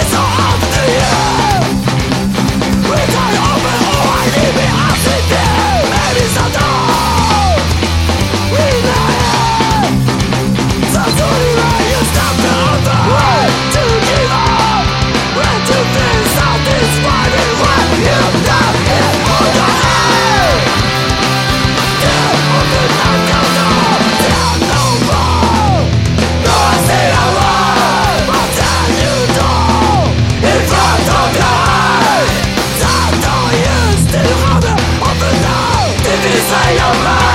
It's all mind